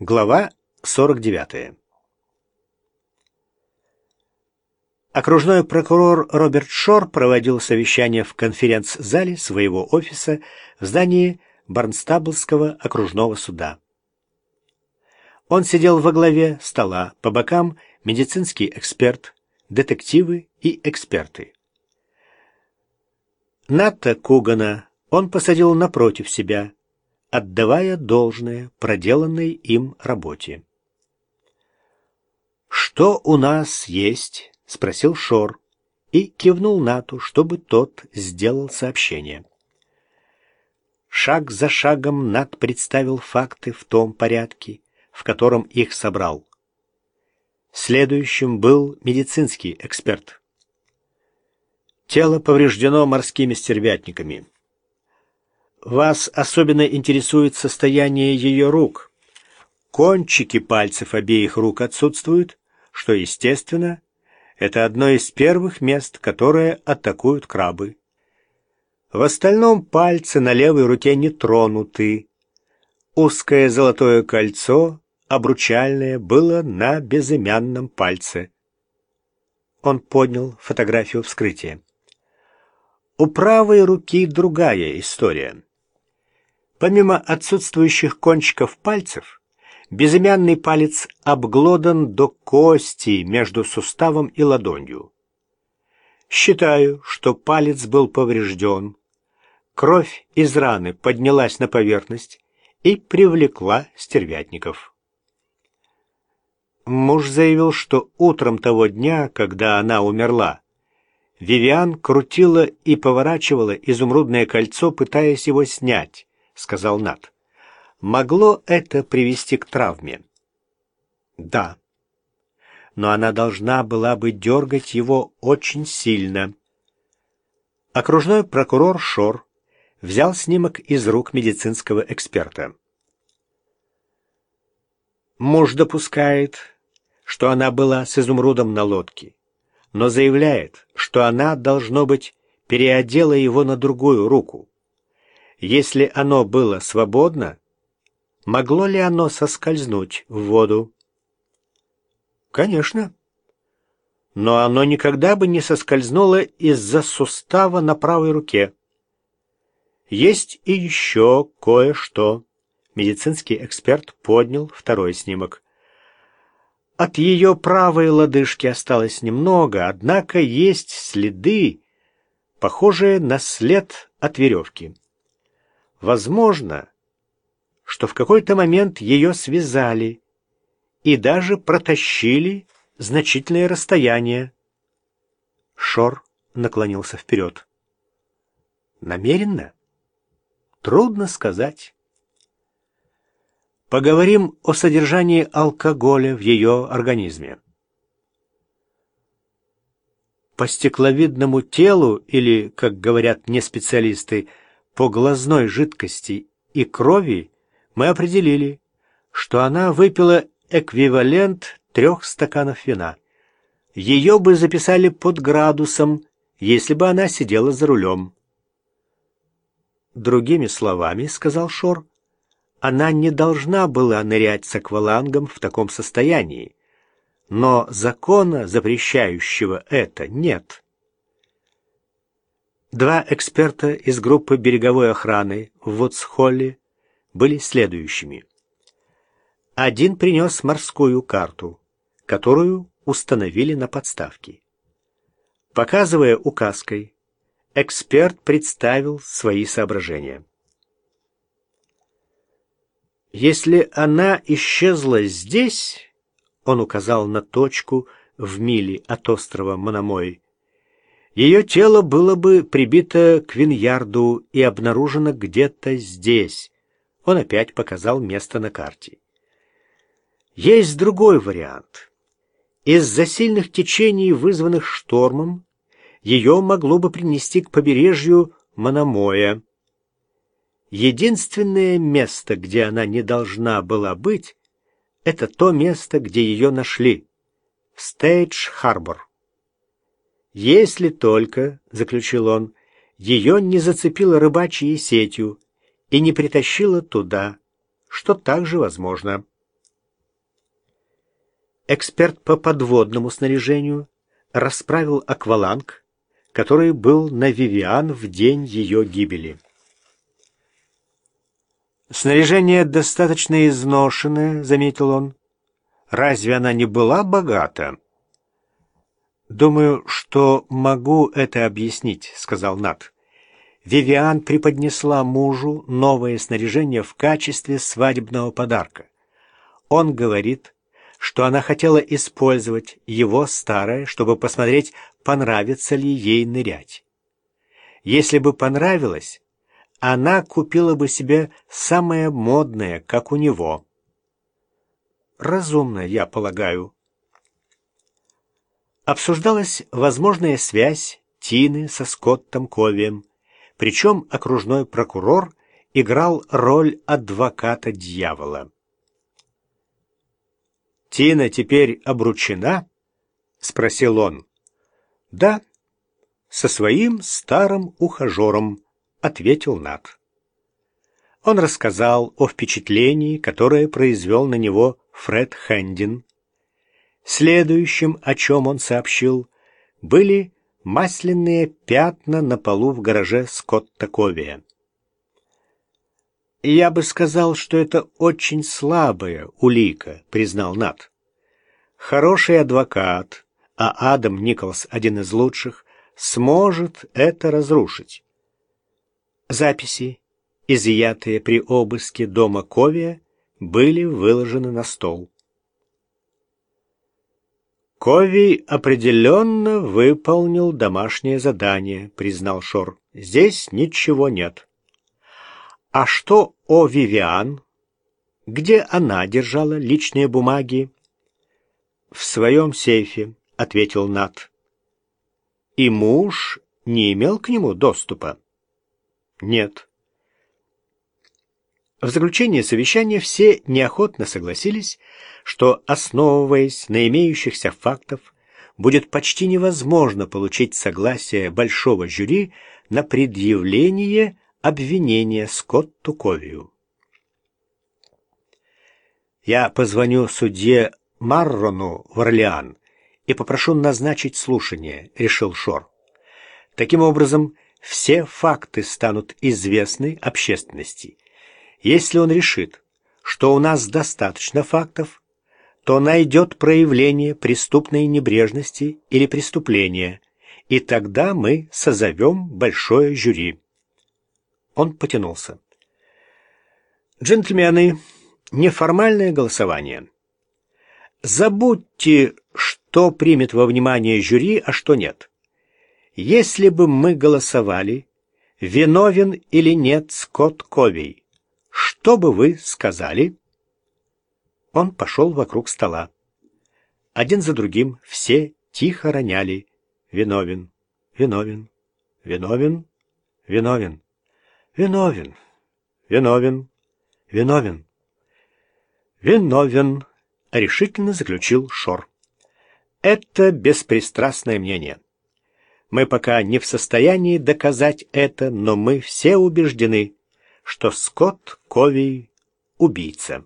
Глава 49. Окружной прокурор Роберт Шор проводил совещание в конференц-зале своего офиса в здании Барнстаблского окружного суда. Он сидел во главе стола, по бокам медицинский эксперт, детективы и эксперты. Ната Кугана он посадил напротив себя, отдавая должное проделанной им работе. «Что у нас есть?» — спросил Шор и кивнул Нату, чтобы тот сделал сообщение. Шаг за шагом Нат представил факты в том порядке, в котором их собрал. Следующим был медицинский эксперт. Тело повреждено морскими стервятниками. Вас особенно интересует состояние ее рук. Кончики пальцев обеих рук отсутствуют, что, естественно, это одно из первых мест, которые атакуют крабы. В остальном пальцы на левой руке не тронуты. Узкое золотое кольцо, обручальное, было на безымянном пальце. Он поднял фотографию вскрытия. У правой руки другая история. Помимо отсутствующих кончиков пальцев, безымянный палец обглодан до кости между суставом и ладонью. Считаю, что палец был поврежден. Кровь из раны поднялась на поверхность и привлекла стервятников. Муж заявил, что утром того дня, когда она умерла, Вивиан крутила и поворачивала изумрудное кольцо, пытаясь его снять. — сказал Нат. «Могло это привести к травме?» «Да. Но она должна была бы дергать его очень сильно». Окружной прокурор Шор взял снимок из рук медицинского эксперта. Муж допускает, что она была с изумрудом на лодке, но заявляет, что она, должно быть, переодела его на другую руку. Если оно было свободно, могло ли оно соскользнуть в воду? Конечно. Но оно никогда бы не соскользнуло из-за сустава на правой руке. Есть и еще кое-что. Медицинский эксперт поднял второй снимок. От ее правой лодыжки осталось немного, однако есть следы, похожие на след от веревки. Возможно, что в какой-то момент ее связали и даже протащили значительное расстояние. Шор наклонился вперед. Намеренно? Трудно сказать. Поговорим о содержании алкоголя в ее организме. По стекловидному телу, или, как говорят не специалисты, по глазной жидкости и крови мы определили, что она выпила эквивалент трех стаканов вина. Ее бы записали под градусом, если бы она сидела за рулем. Другими словами, сказал Шор, она не должна была нырять с аквалангом в таком состоянии, но закона, запрещающего это, нет. Два эксперта из группы береговой охраны в Вудсхолле были следующими. Один принес морскую карту, которую установили на подставке. Показывая указкой, эксперт представил свои соображения. Если она исчезла здесь, он указал на точку в миле от острова Мономой, ее тело было бы прибито к Виньярду и обнаружено где-то здесь. Он опять показал место на карте. Есть другой вариант. Из-за сильных течений, вызванных штормом, ее могло бы принести к побережью Мономоя. Единственное место, где она не должна была быть, это то место, где ее нашли — Стейдж-Харбор. Если только, — заключил он, — ее не зацепило рыбачьей сетью и не притащило туда, что также возможно. эксперт по подводному снаряжению расправил акваланг, который был на Вивиан в день ее гибели. «Снаряжение достаточно изношенное», — заметил он. «Разве она не была богата?» «Думаю, что могу это объяснить», — сказал Нат. Вивиан преподнесла мужу новое снаряжение в качестве свадебного подарка. Он говорит, что она хотела использовать его старое, чтобы посмотреть, понравится ли ей нырять. Если бы понравилось, она купила бы себе самое модное, как у него. Разумно, я полагаю. Обсуждалась возможная связь Тины со Скоттом Ковием, причем окружной прокурор играл роль адвоката дьявола. «Тина теперь обручена?» — спросил он. «Да, со своим старым ухажером», — ответил Нат. Он рассказал о впечатлении, которое произвел на него Фред Хэндин. Следующим, о чем он сообщил, были масляные пятна на полу в гараже Скотта Ковия. «Я бы сказал, что это очень слабая улика», — признал Нат. «Хороший адвокат, а Адам Николс один из лучших, сможет это разрушить». Записи, изъятые при обыске дома Ковия, были выложены на стол. Ковий определенно выполнил домашнее задание, признал Шор. Здесь ничего нет. А что о Вивиан? Где она держала личные бумаги? В своем сейфе, ответил Нат. И муж не имел к нему доступа? Нет. В заключение совещания все неохотно согласились, что, основываясь на имеющихся фактах, будет почти невозможно получить согласие большого жюри на предъявление обвинение Скотту Ковию. Я позвоню судье Маррону в Орлеан и попрошу назначить слушание, решил Шор. Таким образом, все факты станут известны общественности. Если он решит, что у нас достаточно фактов, то найдет проявление преступной небрежности или преступления, и тогда мы созовем большое жюри. Он потянулся. «Джентльмены, неформальное голосование. Забудьте, что примет во внимание жюри, а что нет. Если бы мы голосовали, виновен или нет Скотт Ковей, что бы вы сказали?» Он пошел вокруг стола. Один за другим все тихо роняли «Виновен, виновен, виновен, виновен». Виновен, виновен, виновен. Виновен, решительно заключил Шор. Это беспристрастное мнение. Мы пока не в состоянии доказать это, но мы все убеждены, что Скотт Ковий — убийца.